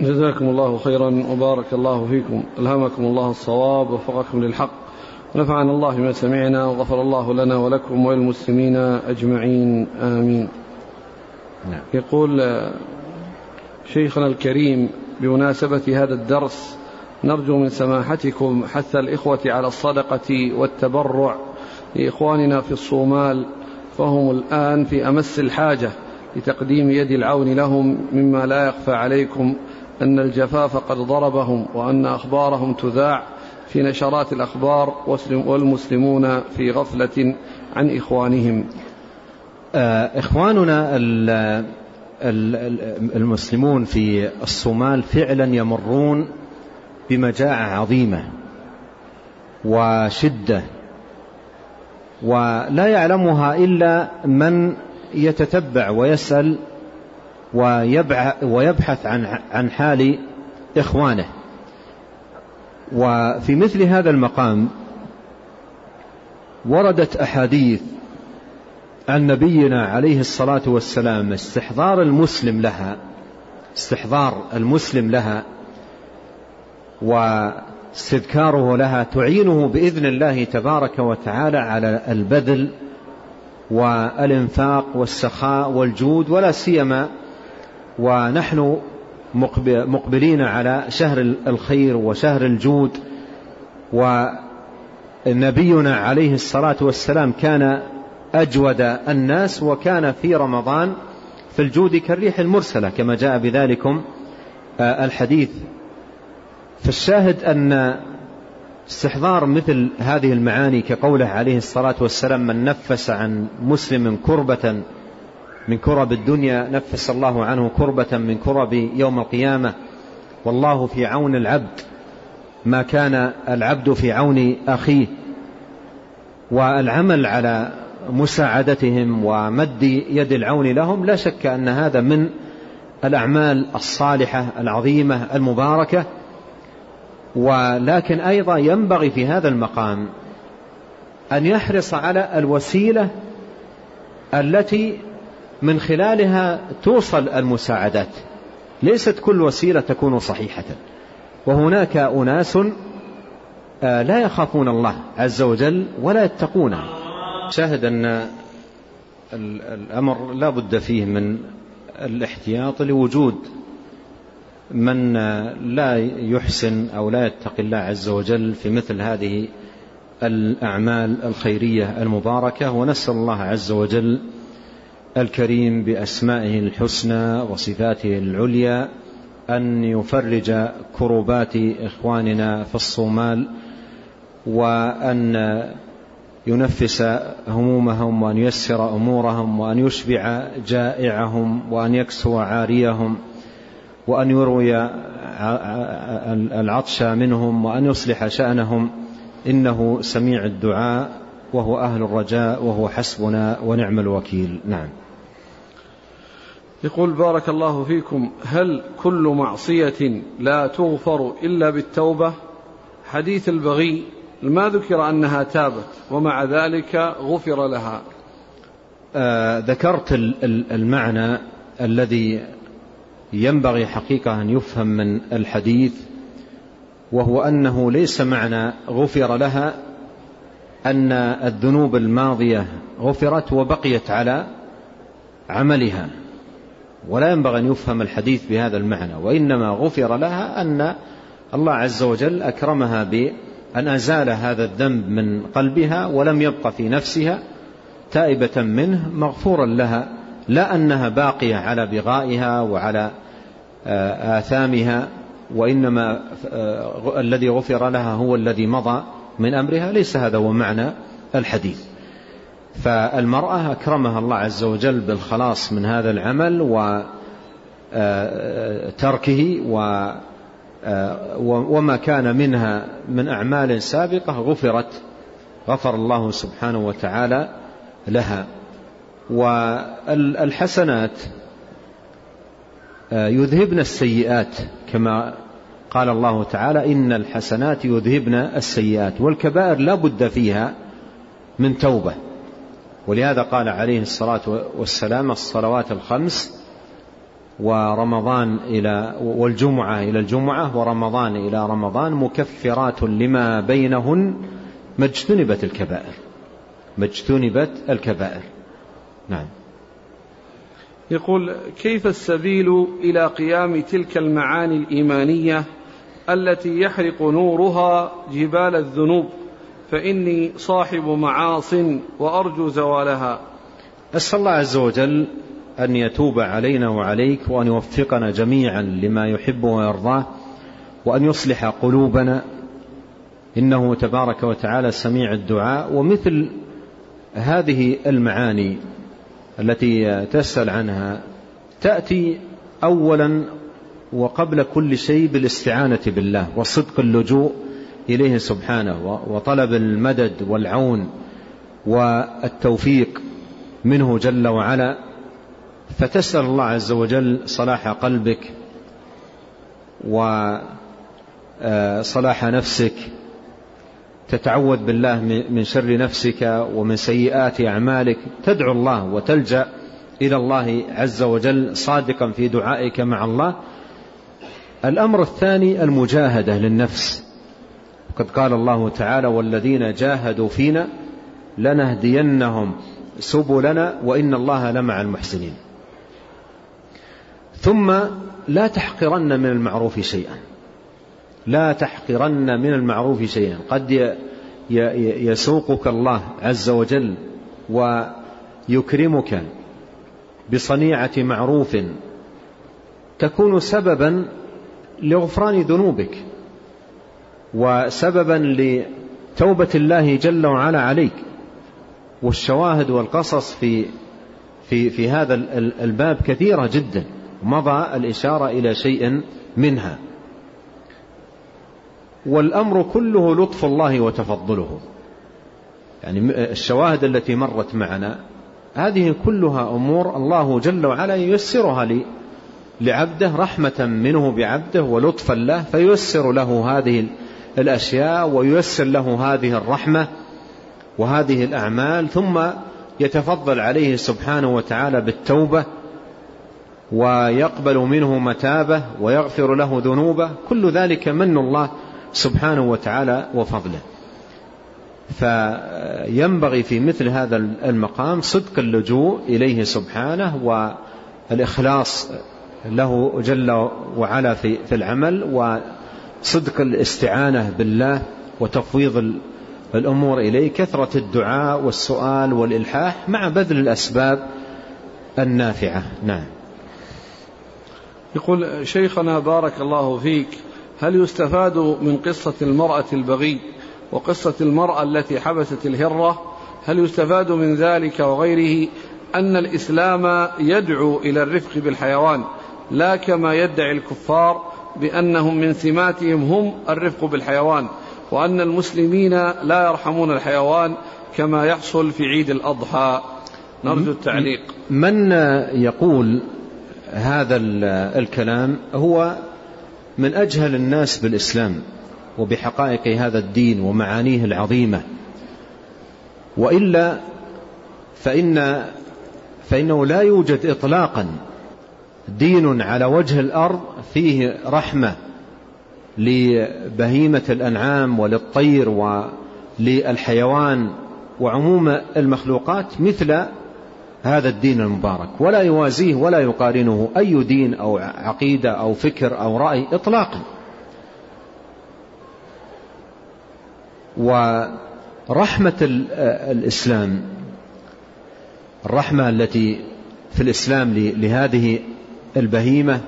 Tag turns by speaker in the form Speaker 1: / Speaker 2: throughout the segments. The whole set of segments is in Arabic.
Speaker 1: جزاكم الله خيرا وبارك الله فيكم. ألهمكم الله الصواب ووفقكم للحق. ونفعنا الله بما سمعنا وغفر الله لنا ولكم وللمسلمين أجمعين. آمين. نعم. يقول شيخنا الكريم بمناسبة هذا الدرس نرجو من سماحتكم حث الإخوة على الصدقة والتبرع لإخواننا في الصومال فهم الآن في أمس الحاجة لتقديم يد العون لهم مما لا يخفى عليكم. أن الجفاف قد ضربهم وأن أخبارهم تذاع في نشرات الأخبار والمسلمون في غفلة عن إخوانهم.
Speaker 2: آه، إخواننا المسلمون في الصومال فعلا يمرون بمجاعة عظيمة وشدة ولا يعلمها إلا من يتتبع ويسأل ويبحث عن عن حال إخوانه. وفي مثل هذا المقام وردت أحاديث عن نبينا عليه الصلاة والسلام استحضار المسلم لها استحضار المسلم لها واستذكاره لها تعينه بإذن الله تبارك وتعالى على البذل والإنفاق والسخاء والجود ولا سيما ونحن مقبلين على شهر الخير وشهر الجود ونبينا عليه الصلاة والسلام كان أجود الناس وكان في رمضان في الجود كالريح المرسلة كما جاء بذلكم آه، الحديث. فالشاهد أن استحضار مثل هذه المعاني كقوله عليه الصلاة والسلام من نفس عن مسلم كربة من كرب الدنيا نفس الله عنه كربة من كرب يوم القيامة. والله في عون العبد ما كان العبد في عون أخيه. والعمل على مساعدتهم ومد يد العون لهم لا شك أن هذا من الأعمال الصالحة العظيمة المباركة. ولكن أيضا ينبغي في هذا المقام أن يحرص على الوسيلة التي من خلالها توصل المساعدات. ليست كل وسيلة تكون صحيحة. وهناك أناس آه، لا يخافون الله عز وجل ولا يتقونه. شاهد أن الأمر لا بد فيه من الاحتياط لوجود من لا يحسن أو لا يتقي الله عز وجل في مثل هذه الأعمال الخيرية المباركة. ونسأل الله عز وجل الكريم بأسمائه الحسنى وصفاته العليا أن يفرج كربات إخواننا في الصومال وأن ينفس همومهم وأن ييسر أمورهم وأن يشبع جائعهم وأن يكسو عاريهم وأن يروي العطش منهم وأن يصلح شأنهم إنه سميع الدعاء وهو أهل الرجاء وهو حسبنا ونعم الوكيل. نعم.
Speaker 1: يقول بارك الله فيكم هل كل معصية لا تغفر إلا بالتوبة؟ حديث البغي ما ذكر أنها تابت ومع ذلك غفر لها.
Speaker 2: آه ذكرت المعنى الذي ينبغي حقيقة أن يفهم من الحديث وهو أنه ليس معنى غفر لها أن الذنوب الماضية غفرت وبقيت على عملها. ولا ينبغي أن يفهم الحديث بهذا المعنى وإنما غفر لها أن الله عز وجل أكرمها بأن أزال هذا الذنب من قلبها ولم يبق في نفسها تائبة منه مغفورا لها لا أنها باقية على بغائها وعلى آه، آثامها وإنما آه، الذي غفر لها هو الذي مضى من أمرها ليس هذا هو معنى الحديث. فالمرأة أكرمها الله عز وجل بالخلاص من هذا العمل وتركه آه، وما كان منها من أعمال سابقة غفرت غفر الله سبحانه وتعالى لها. والحسنات آه، يذهبن السيئات كما قال الله تعالى إن الحسنات يذهبن السيئات والكبائر لا بد فيها من توبة. ولهذا قال عليه الصلاة والسلام الصلوات الخمس ورمضان إلى والجمعة إلى الجمعة ورمضان إلى رمضان مكفرات لما بينهن ما اجتنبت الكبائر. ما اجتنبت الكبائر. نعم.
Speaker 1: يقول كيف السبيل إلى قيام تلك المعاني الإيمانية التي يحرق نورها جبال الذنوب؟ فإني صاحب معاص وأرجو زوالها.
Speaker 2: أسأل الله عز وجل أن يتوب علينا وعليك وأن يوفقنا جميعا لما يحب ويرضاه وأن يصلح قلوبنا. إنه تبارك وتعالى سميع الدعاء. ومثل هذه المعاني التي تسأل عنها تأتي أولا وقبل كل شيء بالاستعانة بالله وصدق اللجوء إليه سبحانه وطلب المدد والعون والتوفيق منه جل وعلا. فتسأل الله عز وجل صلاح قلبك وصلاح نفسك. تتعوذ بالله من شر نفسك ومن سيئات أعمالك. تدعو الله وتلجأ إلى الله عز وجل صادقا في دعائك مع الله. الأمر الثاني المجاهدة للنفس. قد قال الله تعالى والذين جاهدوا فينا لنهدينهم سبلنا وإن الله لمع المحسنين. ثم لا تحقرن من المعروف شيئا. لا تحقرن من المعروف شيئا. قد يسوقك الله عز وجل ويكرمك بصنيعة معروف. تكون سببا لغفران ذنوبك. وسببا لتوبة الله جل وعلا عليك. والشواهد والقصص في في في هذا الباب كثيرة جدا مضى الإشارة إلى شيء منها. والأمر كله لطف الله وتفضله. يعني الشواهد التي مرت معنا هذه كلها أمور الله جل وعلا ييسرها لعبده رحمة منه بعبده ولطفا له فييسر له هذه الأشياء وييسر له هذه الرحمة وهذه الأعمال ثم يتفضل عليه سبحانه وتعالى بالتوبة ويقبل منه متابة ويغفر له ذنوبه كل ذلك من الله سبحانه وتعالى وفضله. فينبغي في مثل هذا المقام صدق اللجوء إليه سبحانه والإخلاص له جل وعلا في العمل وصدق الاستعانة بالله وتفويض الأمور إليه كثرة الدعاء والسؤال والإلحاح مع بذل الأسباب النافعة. نعم.
Speaker 1: يقول شيخنا بارك الله فيك هل يستفاد من قصة المرأة البغي وقصة المرأة التي حبست الهرة؟ هل يستفاد من ذلك وغيره؟ أن الإسلام يدعو إلى الرفق بالحيوان لا كما يدعي الكفار بأنهم من سماتهم هم الرفق بالحيوان وأن المسلمين لا يرحمون الحيوان كما يحصل في عيد الأضحى. نرجو التعليق.
Speaker 2: من يقول هذا الكلام؟ هو من أجهل الناس بالإسلام وبحقائق هذا الدين ومعانيه العظيمة. وإلا فإن فإنه لا يوجد إطلاقا دين على وجه الأرض فيه رحمة لبهيمة الأنعام وللطير وللحيوان وعموم المخلوقات مثل هذا الدين المبارك. ولا يوازيه ولا يقارنه أي دين أو عقيدة أو فكر أو رأي إطلاقا. ورحمة الإسلام الرحمة التي في الإسلام لهذه البهيمة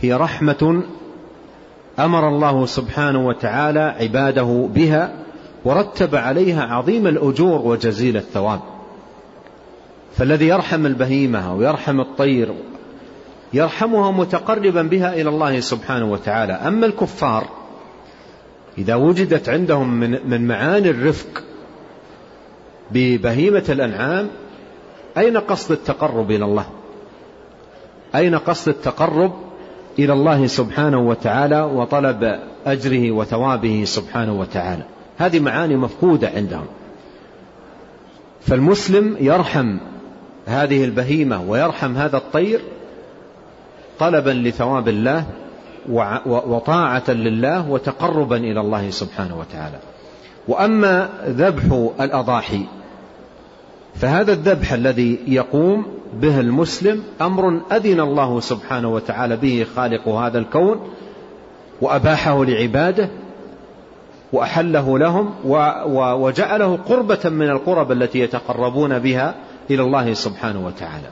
Speaker 2: هي رحمة أمر الله سبحانه وتعالى عباده بها ورتب عليها عظيم الأجور وجزيل الثواب. فالذي يرحم البهيمة ويرحم الطير يرحمها متقربا بها إلى الله سبحانه وتعالى. أما الكفار إذا وجدت عندهم من, من معاني الرفق ببهيمة الأنعام أين قصد التقرب إلى الله؟ أين قصد التقرب إلى الله سبحانه وتعالى وطلب أجره وثوابه سبحانه وتعالى؟ هذه معاني مفقودة عندهم. فالمسلم يرحم هذه البهيمة ويرحم هذا الطير طلبا لثواب الله وطاعة لله وتقربا إلى الله سبحانه وتعالى. وأما ذبح الأضاحي فهذا الذبح الذي يقوم به المسلم أمر أذن الله سبحانه وتعالى به خالق هذا الكون وأباحه لعباده وأحله لهم وجعله قربة من القرب التي يتقربون بها إلى الله سبحانه وتعالى.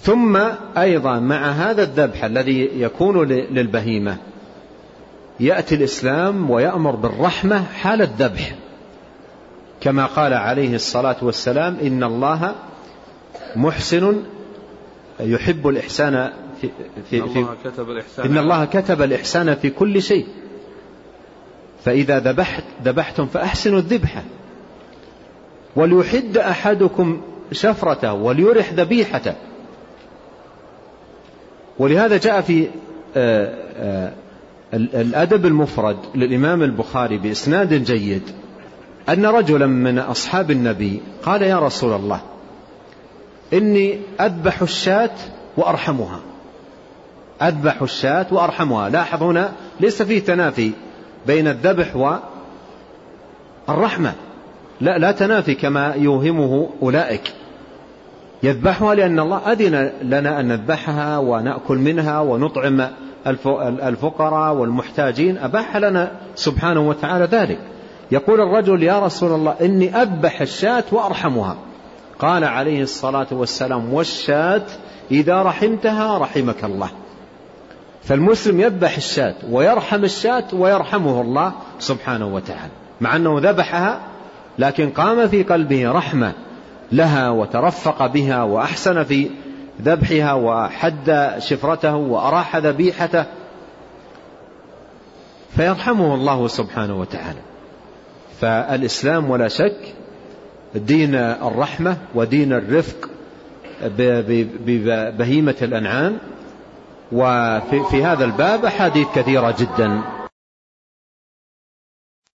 Speaker 2: ثم أيضا مع هذا الذبح الذي يكون للبهيمة يأتي الإسلام ويأمر بالرحمة حال الذبح. كما قال عليه الصلاة والسلام إن الله محسن يحب الإحسان في,
Speaker 1: في, في الله كتب الإحسان
Speaker 2: إن الله كتب الإحسان في كل شيء. فإذا ذبحت ذبحتم فأحسنوا الذبحة وليحد أحدكم شفرته وليرح ذبيحته. ولهذا جاء في آه، آه، الأدب المفرد للإمام البخاري بإسناد جيد أن رجلا من أصحاب النبي قال يا رسول الله إني أذبح الشاة وأرحمها. أذبح الشاة وأرحمها. لاحظ هنا ليس فيه تنافي بين الذبح والرحمة. لا, لا تنافي كما يوهمه أولئك. يذبحها لأن الله أذن لنا أن نذبحها ونأكل منها ونطعم الفقراء والمحتاجين. أباح لنا سبحانه وتعالى ذلك. يقول الرجل يا رسول الله إني أذبح الشاة وأرحمها. قال عليه الصلاة والسلام والشاة إذا رحمتها رحمك الله. فالمسلم يذبح الشاة ويرحم الشاة ويرحمه الله سبحانه وتعالى مع أنه ذبحها لكن قام في قلبه رحمة لها وترفق بها وأحسن في ذبحها وحد شفرته وأراح ذبيحته فيرحمه الله سبحانه وتعالى. فالإسلام ولا شك دين الرحمة ودين الرفق ببهيمة الأنعام. وفي هذا الباب أحاديث كثيرة جدا.